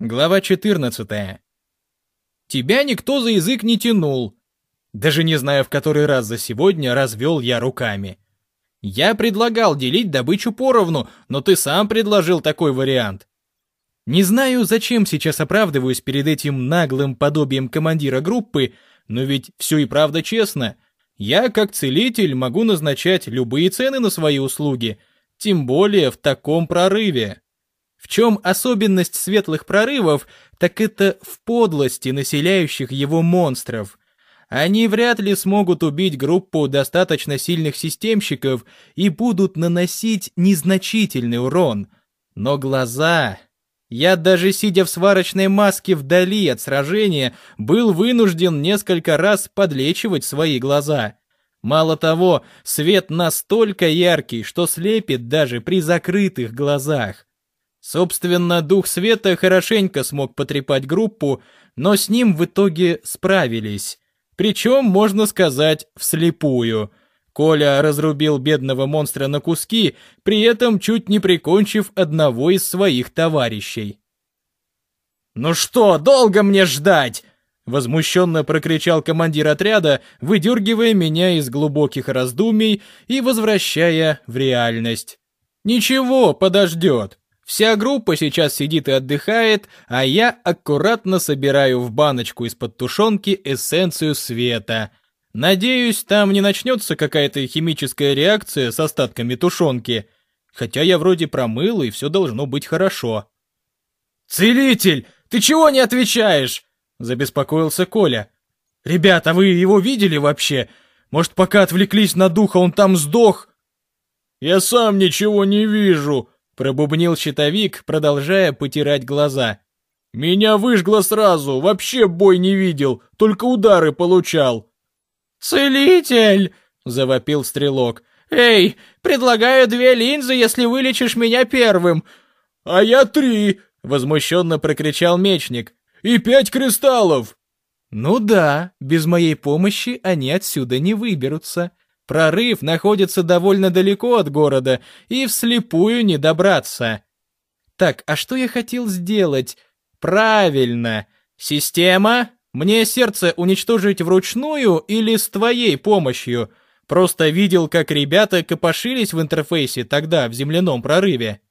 Глава 14. Тебя никто за язык не тянул. Даже не знаю, в который раз за сегодня развел я руками. Я предлагал делить добычу поровну, но ты сам предложил такой вариант. Не знаю, зачем сейчас оправдываюсь перед этим наглым подобием командира группы, но ведь все и правда честно. Я, как целитель, могу назначать любые цены на свои услуги, тем более в таком прорыве. В чем особенность светлых прорывов, так это в подлости населяющих его монстров. Они вряд ли смогут убить группу достаточно сильных системщиков и будут наносить незначительный урон. Но глаза... Я даже сидя в сварочной маске вдали от сражения, был вынужден несколько раз подлечивать свои глаза. Мало того, свет настолько яркий, что слепит даже при закрытых глазах. Собственно, дух света хорошенько смог потрепать группу, но с ним в итоге справились. Причем, можно сказать, вслепую. Коля разрубил бедного монстра на куски, при этом чуть не прикончив одного из своих товарищей. «Ну что, долго мне ждать?» Возмущенно прокричал командир отряда, выдергивая меня из глубоких раздумий и возвращая в реальность. «Ничего, подождет. Вся группа сейчас сидит и отдыхает, а я аккуратно собираю в баночку из-под тушенки эссенцию света. Надеюсь, там не начнется какая-то химическая реакция с остатками тушенки. Хотя я вроде промыл, и все должно быть хорошо. «Целитель, ты чего не отвечаешь?» — забеспокоился Коля. «Ребята, вы его видели вообще? Может, пока отвлеклись на духа, он там сдох?» «Я сам ничего не вижу», Пробубнил щитовик, продолжая потирать глаза. «Меня выжгло сразу, вообще бой не видел, только удары получал». «Целитель!» — завопил стрелок. «Эй, предлагаю две линзы, если вылечишь меня первым!» «А я три!» — возмущенно прокричал мечник. «И пять кристаллов!» «Ну да, без моей помощи они отсюда не выберутся», Прорыв находится довольно далеко от города, и вслепую не добраться. Так, а что я хотел сделать? Правильно. Система, мне сердце уничтожить вручную или с твоей помощью? Просто видел, как ребята копошились в интерфейсе тогда, в земляном прорыве.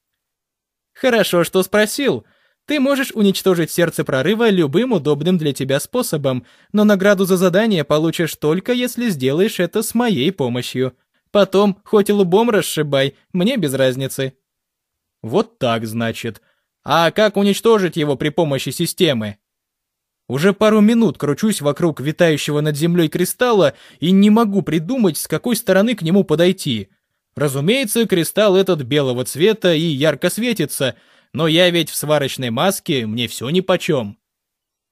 Хорошо, что спросил. Ты можешь уничтожить сердце прорыва любым удобным для тебя способом, но награду за задание получишь только если сделаешь это с моей помощью. Потом, хоть и лбом расшибай, мне без разницы. Вот так, значит. А как уничтожить его при помощи системы? Уже пару минут кручусь вокруг витающего над землей кристалла и не могу придумать, с какой стороны к нему подойти. Разумеется, кристалл этот белого цвета и ярко светится — но я ведь в сварочной маске, мне все нипочем.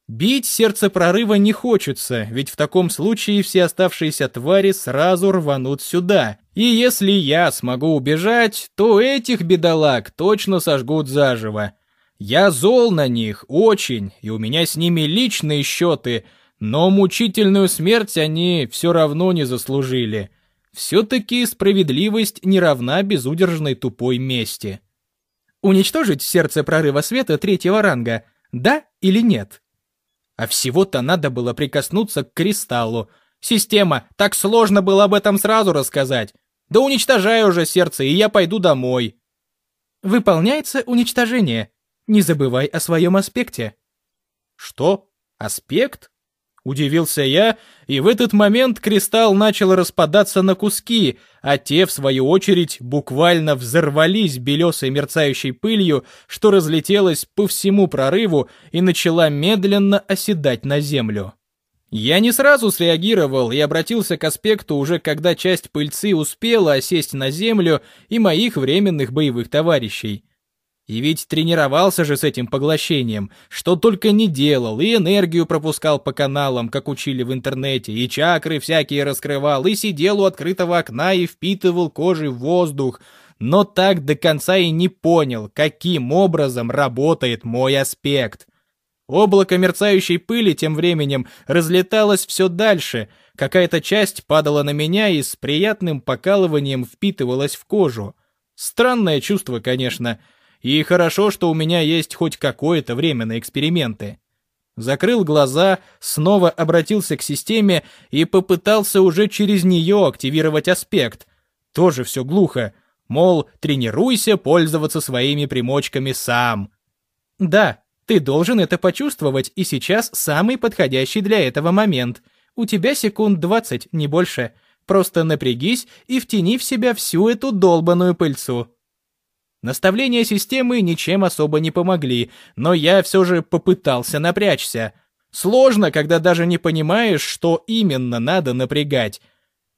Бить сердце прорыва не хочется, ведь в таком случае все оставшиеся твари сразу рванут сюда. И если я смогу убежать, то этих бедолаг точно сожгут заживо. Я зол на них, очень, и у меня с ними личные счеты, но мучительную смерть они все равно не заслужили. Все-таки справедливость не равна безудержной тупой мести. Уничтожить сердце прорыва света третьего ранга, да или нет? А всего-то надо было прикоснуться к кристаллу. Система, так сложно было об этом сразу рассказать. Да уничтожай уже сердце, и я пойду домой. Выполняется уничтожение. Не забывай о своем аспекте. Что? Аспект? Удивился я, и в этот момент кристалл начал распадаться на куски, а те, в свою очередь, буквально взорвались белесой мерцающей пылью, что разлетелась по всему прорыву и начала медленно оседать на землю. Я не сразу среагировал и обратился к аспекту уже когда часть пыльцы успела осесть на землю и моих временных боевых товарищей. И ведь тренировался же с этим поглощением, что только не делал, и энергию пропускал по каналам, как учили в интернете, и чакры всякие раскрывал, и сидел у открытого окна и впитывал кожей воздух, но так до конца и не понял, каким образом работает мой аспект. Облако мерцающей пыли тем временем разлеталось все дальше, какая-то часть падала на меня и с приятным покалыванием впитывалась в кожу. Странное чувство, конечно, — и хорошо, что у меня есть хоть какое-то время на эксперименты. Закрыл глаза, снова обратился к системе и попытался уже через нее активировать аспект. Тоже все глухо. Мол, тренируйся пользоваться своими примочками сам. Да, ты должен это почувствовать, и сейчас самый подходящий для этого момент. У тебя секунд двадцать, не больше. Просто напрягись и втяни в себя всю эту долбаную пыльцу. Наставления системы ничем особо не помогли, но я все же попытался напрячься. Сложно, когда даже не понимаешь, что именно надо напрягать.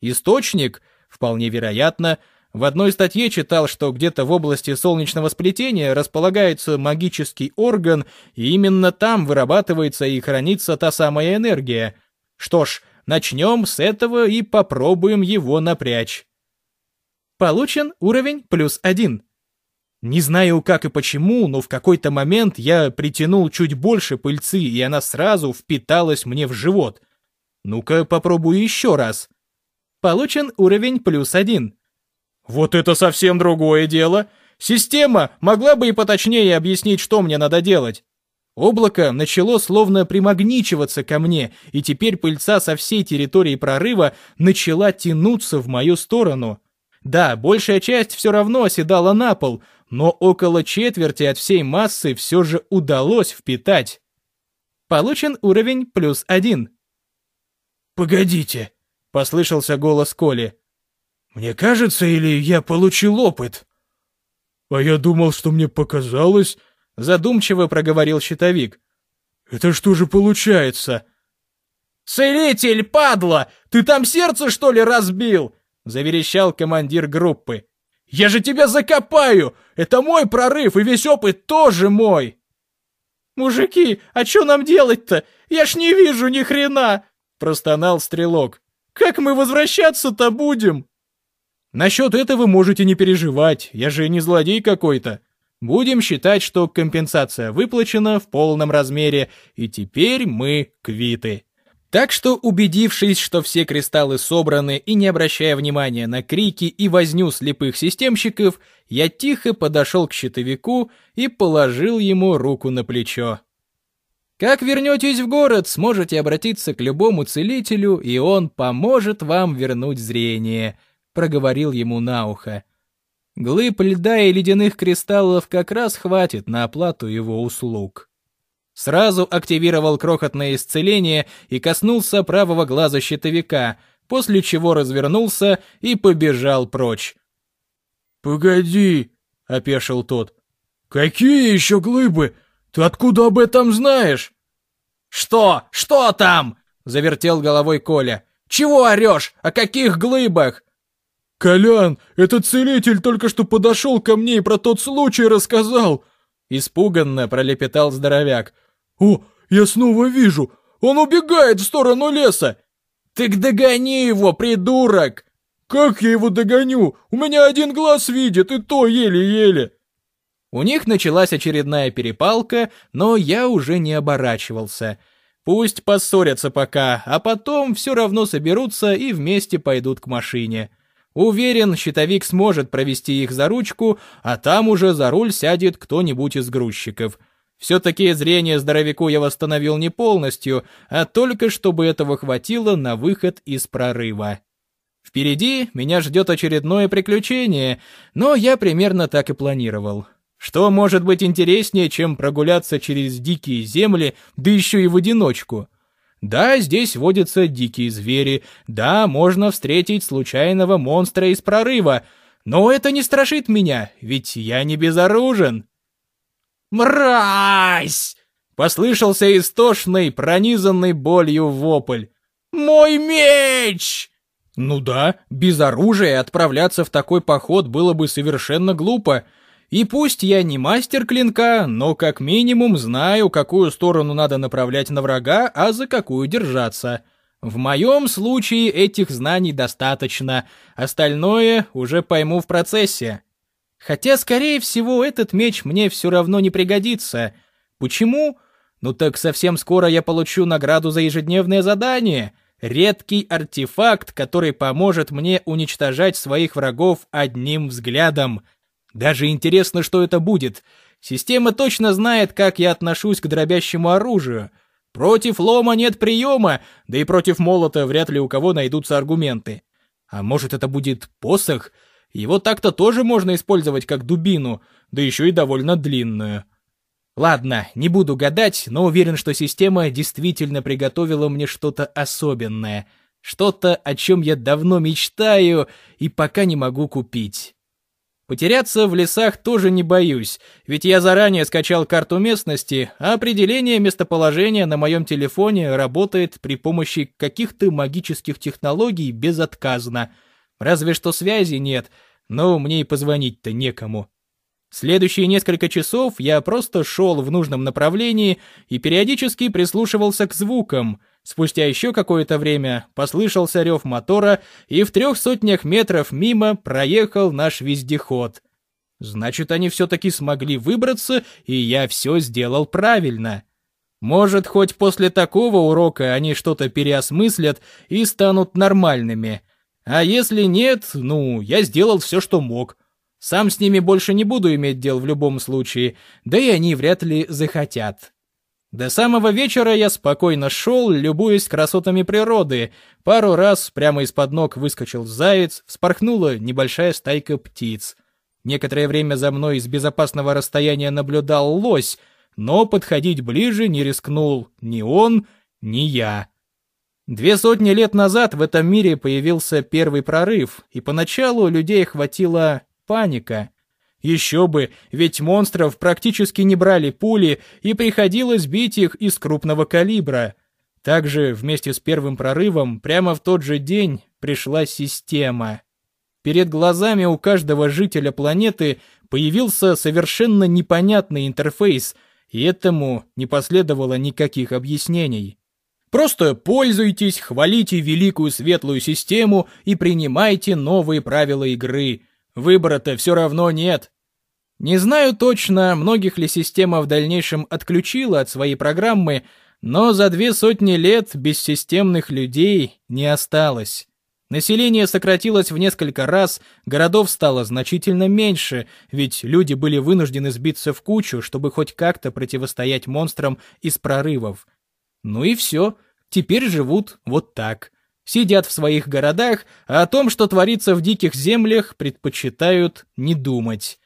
Источник, вполне вероятно, в одной статье читал, что где-то в области солнечного сплетения располагается магический орган, и именно там вырабатывается и хранится та самая энергия. Что ж, начнем с этого и попробуем его напрячь. Получен уровень плюс один. Не знаю как и почему, но в какой-то момент я притянул чуть больше пыльцы, и она сразу впиталась мне в живот. Ну-ка попробую еще раз. Получен уровень плюс один. Вот это совсем другое дело. Система могла бы и поточнее объяснить, что мне надо делать. Облако начало словно примагничиваться ко мне, и теперь пыльца со всей территории прорыва начала тянуться в мою сторону. Да, большая часть все равно оседала на пол, но около четверти от всей массы все же удалось впитать. Получен уровень плюс один. «Погодите», — послышался голос Коли. «Мне кажется, или я получил опыт?» «А я думал, что мне показалось», — задумчиво проговорил щитовик. «Это что же получается?» «Целитель, падла! Ты там сердце, что ли, разбил?» — заверещал командир группы. Я же тебя закопаю! Это мой прорыв, и весь опыт тоже мой!» «Мужики, а что нам делать-то? Я ж не вижу ни хрена!» Простонал стрелок. «Как мы возвращаться-то будем?» «Насчет этого можете не переживать, я же не злодей какой-то. Будем считать, что компенсация выплачена в полном размере, и теперь мы квиты». Так что, убедившись, что все кристаллы собраны и не обращая внимания на крики и возню слепых системщиков, я тихо подошел к щитовику и положил ему руку на плечо. Как вернетесь в город, сможете обратиться к любому целителю, и он поможет вам вернуть зрение, проговорил ему на ухо. Глыб льда и ледяных кристаллов как раз хватит на оплату его услуг. Сразу активировал крохотное исцеление и коснулся правого глаза щитовика, после чего развернулся и побежал прочь. «Погоди», — опешил тот. «Какие еще глыбы? Ты откуда об этом знаешь?» «Что? Что там?» — завертел головой Коля. «Чего орешь? О каких глыбах?» «Колян, этот целитель только что подошел ко мне и про тот случай рассказал!» Испуганно пролепетал здоровяк. «О, я снова вижу! Он убегает в сторону леса!» «Так догони его, придурок!» «Как я его догоню? У меня один глаз видит, и то еле-еле!» У них началась очередная перепалка, но я уже не оборачивался. Пусть поссорятся пока, а потом все равно соберутся и вместе пойдут к машине. Уверен, щитовик сможет провести их за ручку, а там уже за руль сядет кто-нибудь из грузчиков. Все-таки зрение здоровяку я восстановил не полностью, а только чтобы этого хватило на выход из прорыва. Впереди меня ждет очередное приключение, но я примерно так и планировал. Что может быть интереснее, чем прогуляться через дикие земли, да еще и в одиночку? Да, здесь водятся дикие звери, да, можно встретить случайного монстра из прорыва, но это не страшит меня, ведь я не безоружен. «Мразь!» — послышался истошный, пронизанный болью вопль. «Мой меч!» Ну да, без оружия отправляться в такой поход было бы совершенно глупо. И пусть я не мастер клинка, но как минимум знаю, какую сторону надо направлять на врага, а за какую держаться. В моем случае этих знаний достаточно, остальное уже пойму в процессе. Хотя, скорее всего, этот меч мне все равно не пригодится. Почему? Ну так совсем скоро я получу награду за ежедневное задание. Редкий артефакт, который поможет мне уничтожать своих врагов одним взглядом. Даже интересно, что это будет. Система точно знает, как я отношусь к дробящему оружию. Против лома нет приема, да и против молота вряд ли у кого найдутся аргументы. А может, это будет посох? Его так-то тоже можно использовать как дубину, да еще и довольно длинную. Ладно, не буду гадать, но уверен, что система действительно приготовила мне что-то особенное. Что-то, о чем я давно мечтаю и пока не могу купить. Потеряться в лесах тоже не боюсь, ведь я заранее скачал карту местности, а определение местоположения на моем телефоне работает при помощи каких-то магических технологий безотказно. Разве что связи нет, но мне и позвонить-то некому. Следующие несколько часов я просто шел в нужном направлении и периодически прислушивался к звукам. Спустя еще какое-то время послышался рев мотора, и в трех сотнях метров мимо проехал наш вездеход. Значит, они все-таки смогли выбраться, и я все сделал правильно. Может, хоть после такого урока они что-то переосмыслят и станут нормальными. А если нет, ну, я сделал все, что мог. Сам с ними больше не буду иметь дел в любом случае, да и они вряд ли захотят. До самого вечера я спокойно шел, любуясь красотами природы. Пару раз прямо из-под ног выскочил заяц, вспорхнула небольшая стайка птиц. Некоторое время за мной с безопасного расстояния наблюдал лось, но подходить ближе не рискнул ни он, ни я. Две сотни лет назад в этом мире появился первый прорыв, и поначалу людей охватила паника. Еще бы, ведь монстров практически не брали пули, и приходилось бить их из крупного калибра. Также вместе с первым прорывом прямо в тот же день пришла система. Перед глазами у каждого жителя планеты появился совершенно непонятный интерфейс, и этому не последовало никаких объяснений. Просто пользуйтесь, хвалите великую светлую систему и принимайте новые правила игры, Выбора-то все равно нет. Не знаю точно, многих ли система в дальнейшем отключила от своей программы, но за две сотни лет бессистемных людей не осталось. Население сократилось в несколько раз, городов стало значительно меньше, ведь люди были вынуждены сбиться в кучу, чтобы хоть как-то противостоять монстрам из прорывов. Ну и все, теперь живут вот так сидят в своих городах, а о том, что творится в диких землях, предпочитают не думать.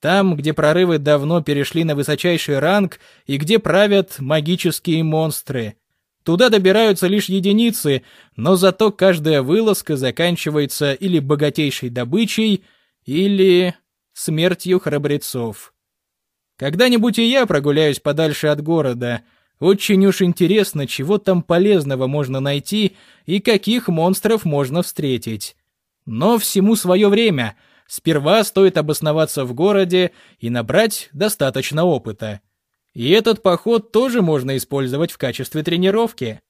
Там, где прорывы давно перешли на высочайший ранг и где правят магические монстры. Туда добираются лишь единицы, но зато каждая вылазка заканчивается или богатейшей добычей, или смертью храбрецов. Когда-нибудь и я прогуляюсь подальше от города — очень уж интересно, чего там полезного можно найти и каких монстров можно встретить. Но всему свое время. Сперва стоит обосноваться в городе и набрать достаточно опыта. И этот поход тоже можно использовать в качестве тренировки.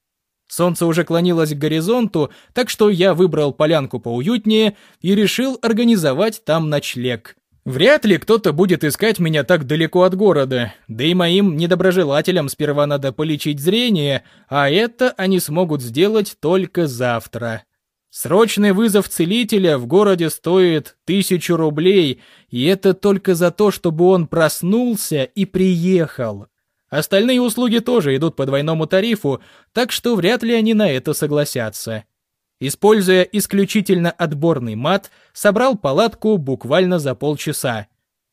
Солнце уже клонилось к горизонту, так что я выбрал полянку поуютнее и решил организовать там ночлег. Вряд ли кто-то будет искать меня так далеко от города, да и моим недоброжелателям сперва надо полечить зрение, а это они смогут сделать только завтра. Срочный вызов целителя в городе стоит тысячу рублей, и это только за то, чтобы он проснулся и приехал. Остальные услуги тоже идут по двойному тарифу, так что вряд ли они на это согласятся. Используя исключительно отборный мат, собрал палатку буквально за полчаса.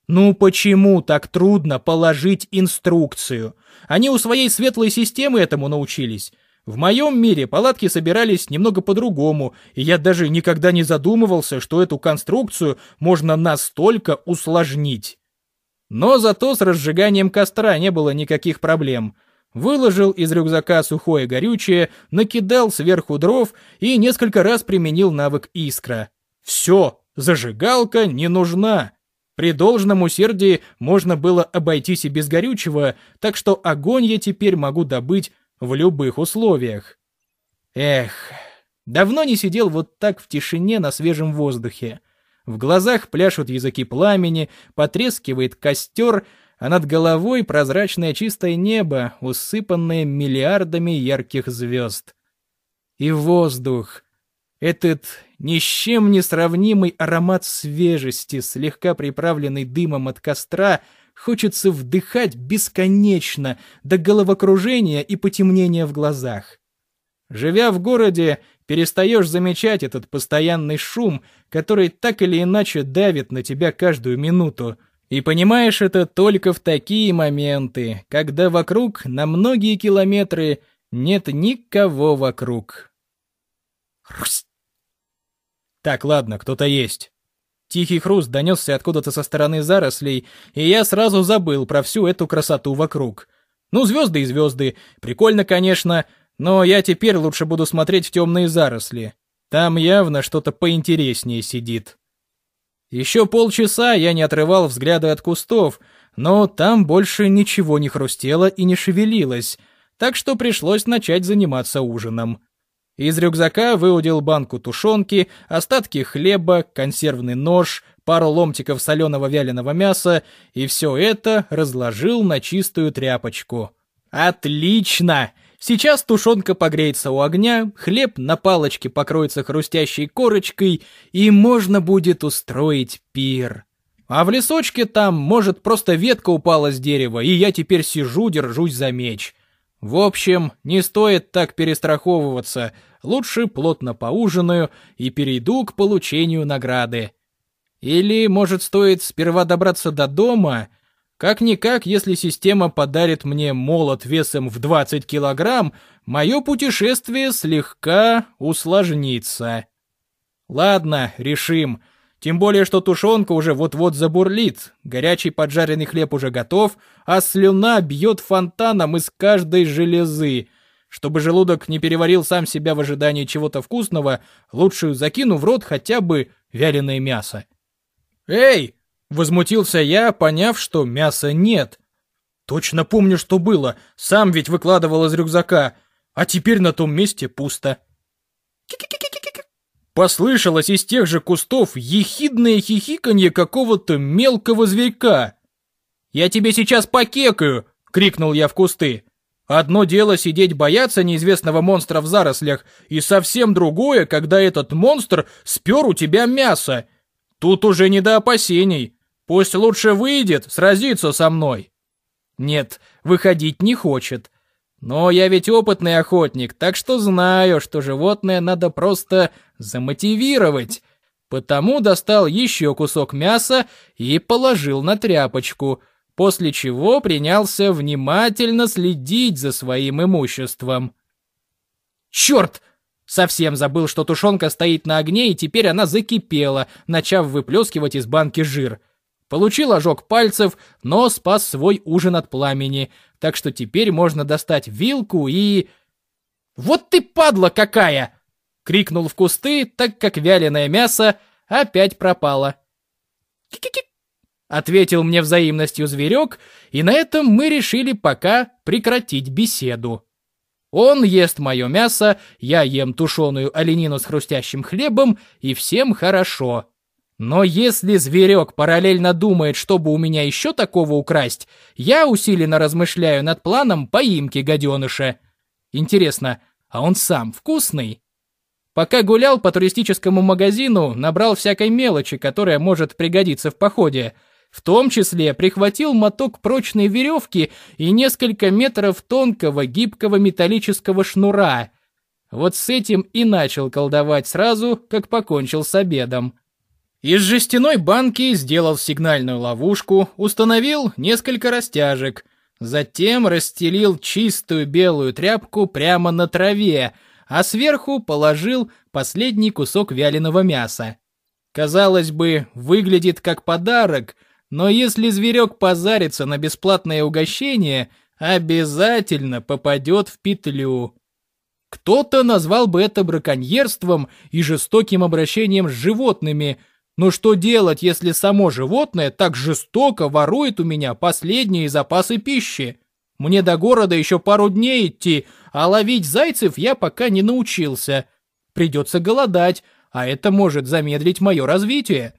Ну почему так трудно положить инструкцию? Они у своей светлой системы этому научились. В моем мире палатки собирались немного по-другому, и я даже никогда не задумывался, что эту конструкцию можно настолько усложнить. Но зато с разжиганием костра не было никаких проблем. Выложил из рюкзака сухое горючее, накидал сверху дров и несколько раз применил навык искра. Все, зажигалка не нужна. При должном усердии можно было обойтись и без горючего, так что огонь я теперь могу добыть в любых условиях. Эх, давно не сидел вот так в тишине на свежем воздухе. В глазах пляшут языки пламени, потрескивает костер — а над головой прозрачное чистое небо, усыпанное миллиардами ярких звезд. И воздух. Этот ни с чем не сравнимый аромат свежести, слегка приправленный дымом от костра, хочется вдыхать бесконечно, до головокружения и потемнения в глазах. Живя в городе, перестаешь замечать этот постоянный шум, который так или иначе давит на тебя каждую минуту, и понимаешь это только в такие моменты, когда вокруг на многие километры нет никого вокруг. Так, ладно, кто-то есть. Тихий хруст донесся откуда-то со стороны зарослей, и я сразу забыл про всю эту красоту вокруг. Ну, звезды и звезды. Прикольно, конечно, но я теперь лучше буду смотреть в темные заросли. Там явно что-то поинтереснее сидит. Еще полчаса я не отрывал взгляда от кустов, но там больше ничего не хрустело и не шевелилось, так что пришлось начать заниматься ужином. Из рюкзака выудил банку тушенки, остатки хлеба, консервный нож, пару ломтиков соленого вяленого мяса и все это разложил на чистую тряпочку. Отлично! Сейчас тушенка погреется у огня, хлеб на палочке покроется хрустящей корочкой, и можно будет устроить пир. А в лесочке там, может, просто ветка упала с дерева, и я теперь сижу, держусь за меч. В общем, не стоит так перестраховываться, лучше плотно поужинаю и перейду к получению награды. Или, может, стоит сперва добраться до дома как-никак, если система подарит мне молот весом в 20 килограмм, мое путешествие слегка усложнится. Ладно, решим. Тем более, что тушенка уже вот-вот забурлит, горячий поджаренный хлеб уже готов, а слюна бьет фонтаном из каждой железы. Чтобы желудок не переварил сам себя в ожидании чего-то вкусного, лучше закину в рот хотя бы вяленое мясо. «Эй, Возмутился я, поняв, что мяса нет. Точно помню, что было. Сам ведь выкладывал из рюкзака. А теперь на том месте пусто. Послышалось из тех же кустов ехидное хихиканье какого-то мелкого зверька. «Я тебе сейчас покекаю!» — крикнул я в кусты. «Одно дело сидеть бояться неизвестного монстра в зарослях, и совсем другое, когда этот монстр спер у тебя мясо. Тут уже не до опасений. Пусть лучше выйдет, сразиться со мной. Нет, выходить не хочет. Но я ведь опытный охотник, так что знаю, что животное надо просто замотивировать. Потому достал еще кусок мяса и положил на тряпочку, после чего принялся внимательно следить за своим имуществом. Черт! Совсем забыл, что тушенка стоит на огне, и теперь она закипела, начав выплескивать из банки жир. Получил ожог пальцев, но спас свой ужин от пламени, так что теперь можно достать вилку и... «Вот ты падла какая!» — крикнул в кусты, так как вяленое мясо опять пропало. «Ки-ки-ки!» — ответил мне взаимностью зверек, и на этом мы решили пока прекратить беседу. Он ест мое мясо, я ем тушеную оленину с хрустящим хлебом, и всем хорошо. Но если зверек параллельно думает, чтобы у меня еще такого украсть, я усиленно размышляю над планом поимки гаденыша. Интересно, а он сам вкусный? Пока гулял по туристическому магазину, набрал всякой мелочи, которая может пригодиться в походе. В том числе прихватил моток прочной веревки и несколько метров тонкого гибкого металлического шнура. Вот с этим и начал колдовать сразу, как покончил с обедом. Из жестяной банки сделал сигнальную ловушку, установил несколько растяжек, затем расстелил чистую белую тряпку прямо на траве, а сверху положил последний кусок вяленого мяса. Казалось бы, выглядит как подарок, но если зверек позарится на бесплатное угощение, обязательно попадет в петлю. Кто-то назвал бы это браконьерством и жестоким обращением с животными – но что делать, если само животное так жестоко ворует у меня последние запасы пищи? Мне до города еще пару дней идти, а ловить зайцев я пока не научился. Придется голодать, а это может замедлить мое развитие.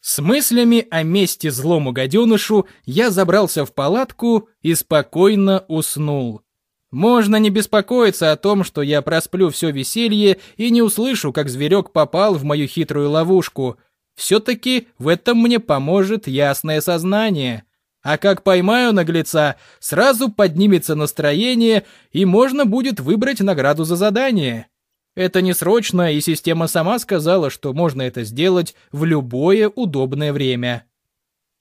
С мыслями о мести злому гаденышу я забрался в палатку и спокойно уснул. Можно не беспокоиться о том, что я просплю все веселье и не услышу, как зверек попал в мою хитрую ловушку. Все-таки в этом мне поможет ясное сознание. А как поймаю наглеца, сразу поднимется настроение, и можно будет выбрать награду за задание. Это не срочно, и система сама сказала, что можно это сделать в любое удобное время.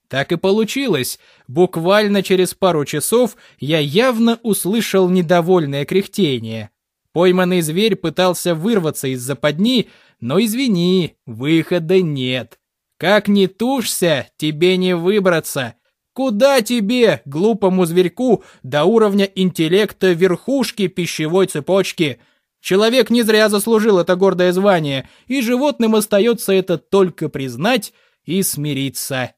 Так и получилось. Буквально через пару часов я явно услышал недовольное кряхтение. Пойманный зверь пытался вырваться из западни, но извини, выхода нет. Как не тушься, тебе не выбраться. Куда тебе, глупому зверьку, до уровня интеллекта верхушки пищевой цепочки? Человек не зря заслужил это гордое звание, и животным остается это только признать и смириться.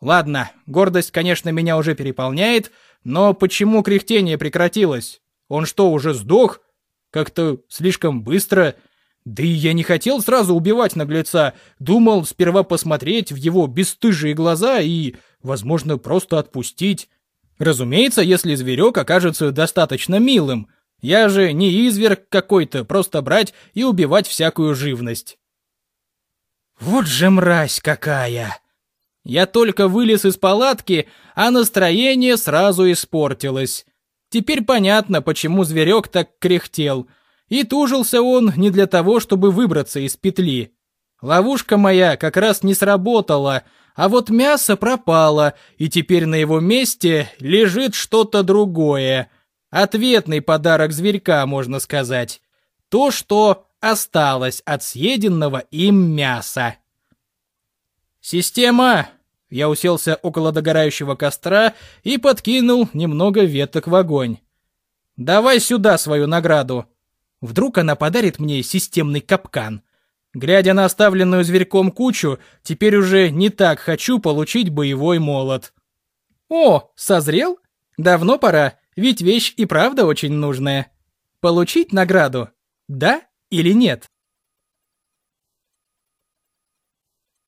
Ладно, гордость, конечно, меня уже переполняет, но почему кряхтение прекратилось? Он что, уже сдох? Как-то слишком быстро. Да и я не хотел сразу убивать наглеца. Думал сперва посмотреть в его бесстыжие глаза и, возможно, просто отпустить. Разумеется, если зверек окажется достаточно милым. Я же не изверг какой-то, просто брать и убивать всякую живность. Вот же мразь какая! Я только вылез из палатки, а настроение сразу испортилось. Теперь понятно, почему зверек так кряхтел. И тужился он не для того, чтобы выбраться из петли. Ловушка моя как раз не сработала, а вот мясо пропало, и теперь на его месте лежит что-то другое. Ответный подарок зверька, можно сказать. То, что осталось от съеденного им мяса. «Система, я уселся около догорающего костра и подкинул немного веток в огонь. «Давай сюда свою награду. Вдруг она подарит мне системный капкан. Глядя на оставленную зверьком кучу, теперь уже не так хочу получить боевой молот». «О, созрел? Давно пора, ведь вещь и правда очень нужная. Получить награду? Да или нет?»